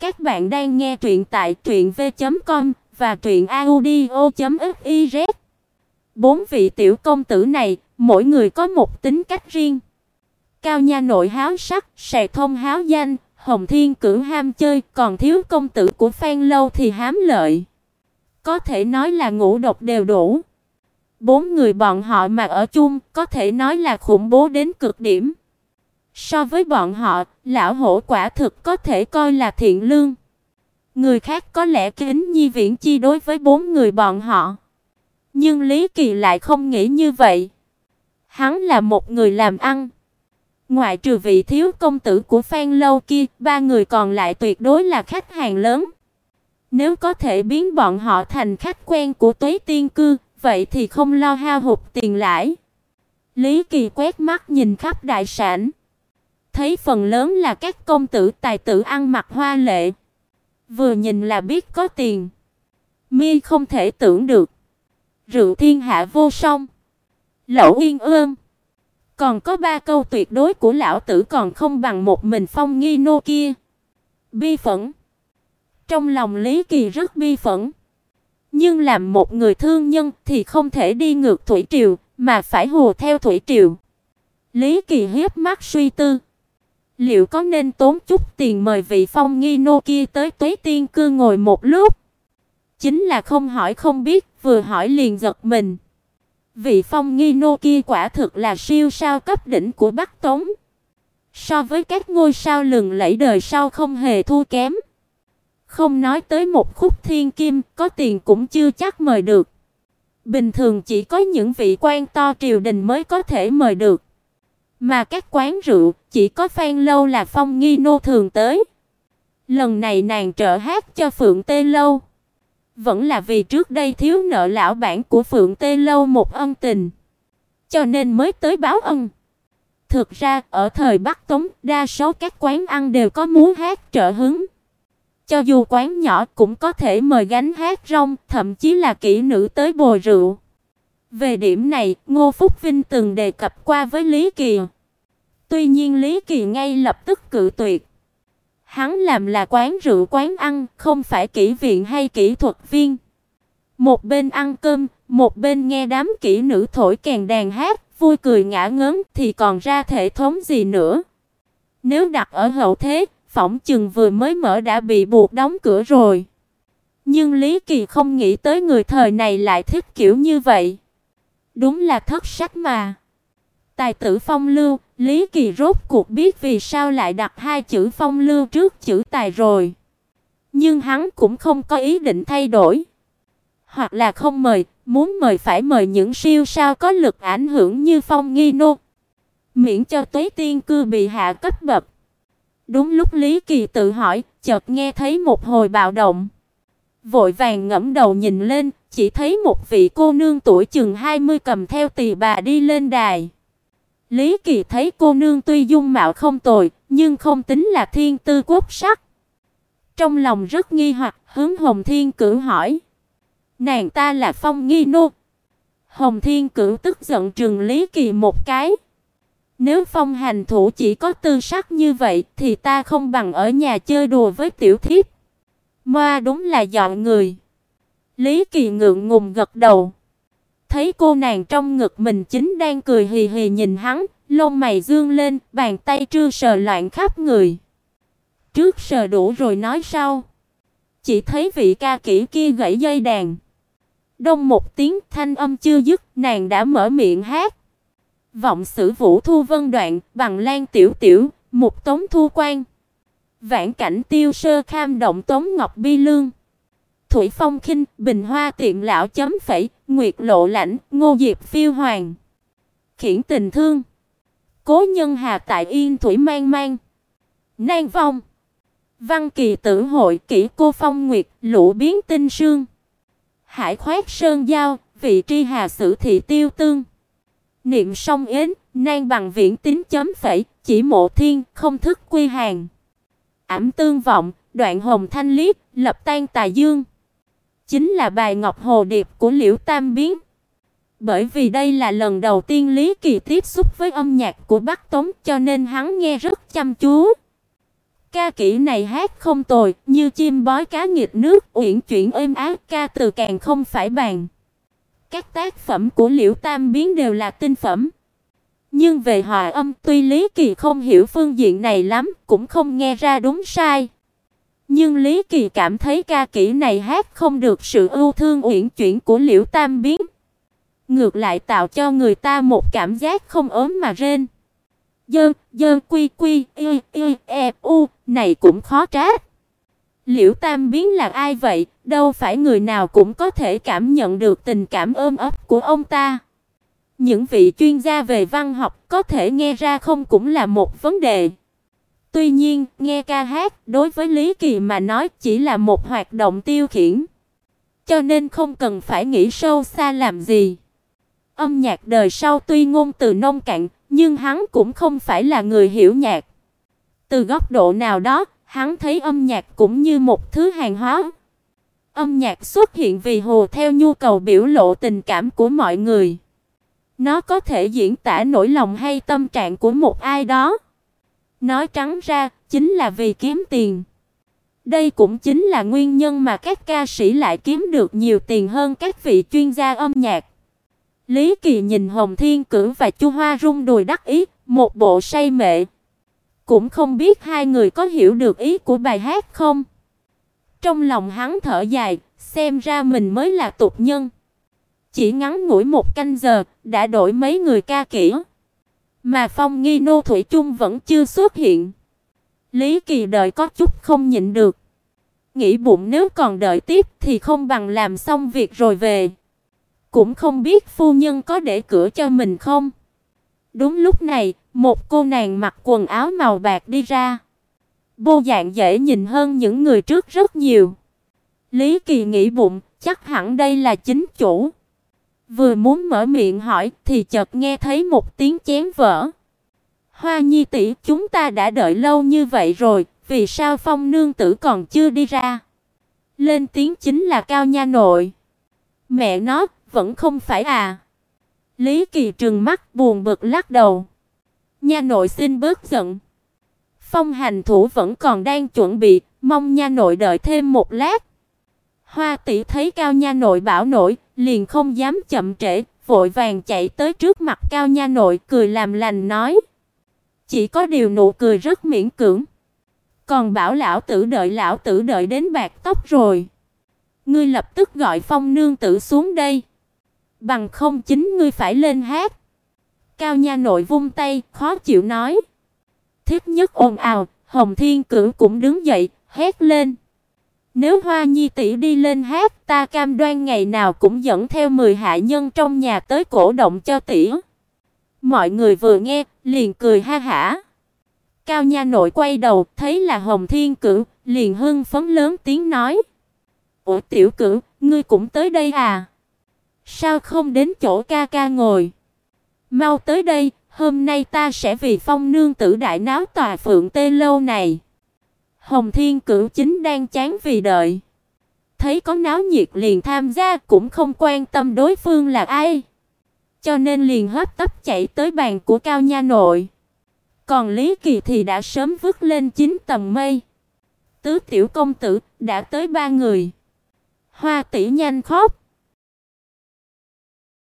Các bạn đang nghe truyện tại truyệnv.com và truyệnaudio.fiz. Bốn vị tiểu công tử này, mỗi người có một tính cách riêng. Cao nha nội háo sắc, Sệ Thông háo danh, Hồng Thiên cử ham chơi, còn thiếu công tử của Phan Lâu thì hám lợi. Có thể nói là ngũ độc đều đủ. Bốn người bọn họ mà ở chung, có thể nói là khủng bố đến cực điểm. So với bọn họ, lão hổ quả thực có thể coi là thiện lương. Người khác có lẽ kính nhi viễn chi đối với bốn người bọn họ. Nhưng Lý Kỳ lại không nghĩ như vậy. Hắn là một người làm ăn. Ngoại trừ vị thiếu công tử của Phan Lâu kia, ba người còn lại tuyệt đối là khách hàng lớn. Nếu có thể biến bọn họ thành khách quen của Tuế Tiên cư, vậy thì không lo hao hụt tiền lãi. Lý Kỳ quét mắt nhìn khắp đại sản thấy phần lớn là các công tử tài tử ăn mặc hoa lệ. Vừa nhìn là biết có tiền. Mi không thể tưởng được. Rượu thiên hạ vô song. Lẩu yên ương. Còn có ba câu tuyệt đối của lão tử còn không bằng một mình phong nghi nô kia. Bi phẫn. Trong lòng Lý Kỳ rất bi phẫn. Nhưng làm một người thương nhân thì không thể đi ngược thủy triều, mà phải hùa theo thủy triều. Lý Kỳ hiếp mắt suy tư. Liệu có nên tốn chút tiền mời vị Phong Nghi nô kia tới Tuế Tiên cư ngồi một lúc? Chính là không hỏi không biết, vừa hỏi liền giật mình. Vị Phong Nghi nô kia quả thực là siêu sao cấp đỉnh của Bắc Tống. So với các ngôi sao lừng lẫy đời sau không hề thua kém. Không nói tới một khúc thiên kim, có tiền cũng chưa chắc mời được. Bình thường chỉ có những vị quan to triều đình mới có thể mời được. Mà các quán rượu, chỉ có Phan Lâu là Phong Nghi nô thường tới. Lần này nàng trợ hát cho Phượng Tê Lâu, vẫn là vì trước đây thiếu nợ lão bản của Phượng Tê Lâu một ân tình, cho nên mới tới báo ân. Thực ra, ở thời Bắc Tống, đa số các quán ăn đều có múa hát trợ hứng. Cho dù quán nhỏ cũng có thể mời gánh hát rong, thậm chí là kỹ nữ tới bồi rượu. Về điểm này, Ngô Phúc Vinh từng đề cập qua với Lý Kỳ. Tuy nhiên Lý Kỳ ngay lập tức cự tuyệt. Hắn làm là quán rượu quán ăn, không phải kỹ viện hay kỹ thuật viên. Một bên ăn cơm, một bên nghe đám kỹ nữ thổi kèn đàn hát, vui cười ngã ngớn thì còn ra thể thống gì nữa. Nếu đặt ở hậu thế, phỏng chừng vừa mới mở đã bị buộc đóng cửa rồi. Nhưng Lý Kỳ không nghĩ tới người thời này lại thích kiểu như vậy. Đúng là thất sắc mà. Tài tử Phong Lưu, Lý Kỳ rốt cuộc biết vì sao lại đặt hai chữ Phong Lưu trước chữ tài rồi. Nhưng hắn cũng không có ý định thay đổi. Hoặc là không mời, muốn mời phải mời những siêu sao có lực ảnh hưởng như Phong Nghi Nô. Miễn cho Tuế Tiên cư bị hạ cấp bậc. Đúng lúc Lý Kỳ tự hỏi, chợt nghe thấy một hồi bạo động. Vội vàng ngẫm đầu nhìn lên, chỉ thấy một vị cô nương tuổi chừng 20 cầm theo tỳ bà đi lên đài. Lý Kỳ thấy cô nương tuy dung mạo không tồi, nhưng không tính là thiên tư quốc sắc. Trong lòng rất nghi hoặc, hướng Hồng Thiên Cửu hỏi: "Nàng ta là Phong Nghi nô?" Hồng Thiên Cửu tức giận trừng Lý Kỳ một cái. Nếu Phong hành thủ chỉ có tư sắc như vậy thì ta không bằng ở nhà chơi đùa với tiểu thiếp. Ma đúng là dọn người. Lý Kỳ ngượng ngùng gật đầu. Thấy cô nàng trong ngực mình chính đang cười hì hì nhìn hắn, lông mày dương lên, bàn tay trư sờ loạn khắp người. Trước sờ đủ rồi nói sau. Chỉ thấy vị ca kỹ kia gãy dây đàn. Đông một tiếng thanh âm chưa dứt, nàng đã mở miệng hát. Vọng sử Vũ Thu Vân đoạn, bằng Lan Tiểu Tiểu, một tống thu quan. Vãn cảnh tiêu sơ kham động tống ngọc bi lương. Thủy Phong khinh, Bình Hoa tiện lão chấm phẩy, Nguyệt Lộ lãnh, Ngô Diệp phiêu hoàng. Khiển tình thương. Cố nhân hà tại Yên Thủy mang mang. Nan vong. Văn kỳ tử hội kỷ cô phong nguyệt, lũ biến tinh sương. Hải khoét sơn giao, vị tri hà sử thị tiêu tương. Niệm song yến, nan bằng viễn tính chấm phẩy, chỉ mộ thiên, không thức quy hàng. Ảm tương vọng, đoạn hồng thanh liếc, lập tan tà dương chính là bài Ngọc Hồ Điệp của Liễu Tam Biến. Bởi vì đây là lần đầu tiên Lý Kỳ tiếp xúc với âm nhạc của Bắc Tống cho nên hắn nghe rất chăm chú. Ca kỹ này hát không tồi, như chim bói cá nghịch nước, uyển chuyển êm ái, ca từ càng không phải bàn. Các tác phẩm của Liễu Tam Biến đều là tinh phẩm. Nhưng về hòa âm, tuy Lý Kỳ không hiểu phương diện này lắm, cũng không nghe ra đúng sai. Nhưng Lý Kỳ cảm thấy ca kỹ này hát không được sự ưu thương uyển chuyển của Liễu Tam Biến. Ngược lại tạo cho người ta một cảm giác không ốm mà rên. Dơ, dơ quy quy, y, y, e, u, này cũng khó trách. Liễu Tam Biến là ai vậy, đâu phải người nào cũng có thể cảm nhận được tình cảm ôm ấp của ông ta. Những vị chuyên gia về văn học có thể nghe ra không cũng là một vấn đề. Tuy nhiên, nghe ca hát đối với Lý Kỳ mà nói chỉ là một hoạt động tiêu khiển. Cho nên không cần phải nghĩ sâu xa làm gì. Âm nhạc đời sau tuy ngôn từ nông cạn, nhưng hắn cũng không phải là người hiểu nhạc. Từ góc độ nào đó, hắn thấy âm nhạc cũng như một thứ hàng hóa. Âm nhạc xuất hiện vì hồ theo nhu cầu biểu lộ tình cảm của mọi người. Nó có thể diễn tả nỗi lòng hay tâm trạng của một ai đó. Nói trắng ra, chính là vì kiếm tiền. Đây cũng chính là nguyên nhân mà các ca sĩ lại kiếm được nhiều tiền hơn các vị chuyên gia âm nhạc. Lý Kỳ nhìn Hồng Thiên Cử và Chu Hoa rung đùi đắc ý, một bộ say mê. Cũng không biết hai người có hiểu được ý của bài hát không. Trong lòng hắn thở dài, xem ra mình mới là tục nhân. Chỉ ngắn ngủi một canh giờ, đã đổi mấy người ca kỹ. Mà Phong Nghi Nô Thủy Chung vẫn chưa xuất hiện. Lý Kỳ đợi có chút không nhịn được. Nghĩ bụng nếu còn đợi tiếp thì không bằng làm xong việc rồi về. Cũng không biết phu nhân có để cửa cho mình không. Đúng lúc này, một cô nàng mặc quần áo màu bạc đi ra. Bộ dạng dễ nhìn hơn những người trước rất nhiều. Lý Kỳ nghĩ bụng, chắc hẳn đây là chính chủ. Vừa muốn mở miệng hỏi thì chợt nghe thấy một tiếng chén vỡ. Hoa Nhi tỷ, chúng ta đã đợi lâu như vậy rồi, vì sao Phong nương tử còn chưa đi ra? Lên tiếng chính là Cao nha nội. Mẹ nó, vẫn không phải à? Lý Kỳ trừng mắt buồn bực lắc đầu. Nha nội xin bớt giận. Phong hành thủ vẫn còn đang chuẩn bị, mong nha nội đợi thêm một lát. Hoa tỷ thấy Cao nha nội bảo nổi, liền không dám chậm trễ, vội vàng chạy tới trước mặt Cao nha nội cười làm lành nói: "Chỉ có điều nụ cười rất miễn cưỡng. Còn bảo lão tử đợi lão tử đợi đến bạc tóc rồi. Ngươi lập tức gọi Phong nương tử xuống đây, bằng không chính ngươi phải lên hát." Cao nha nội vung tay, khó chịu nói: "Thiết nhất ồn ào." Hồng Thiên Cửu cũng đứng dậy, hét lên: nếu Hoa Nhi tỷ đi lên hát, ta cam đoan ngày nào cũng dẫn theo 10 hạ nhân trong nhà tới cổ động cho tỷ. Mọi người vừa nghe, liền cười ha hả. Cao nha nội quay đầu, thấy là Hồng Thiên Cửu, liền hưng phấn lớn tiếng nói: "Ủa tiểu Cửu, ngươi cũng tới đây à? Sao không đến chỗ ca ca ngồi? Mau tới đây, hôm nay ta sẽ vì Phong nương tử đại náo tòa Phượng Tê lâu này." Hồng Thiên Cửu chính đang chán vì đợi. Thấy có náo nhiệt liền tham gia cũng không quan tâm đối phương là ai. Cho nên liền hấp tấp chạy tới bàn của Cao Nha Nội. Còn Lý Kỳ thì đã sớm vứt lên chín tầng mây. Tứ tiểu công tử đã tới ba người. Hoa tỷ nhanh khóc.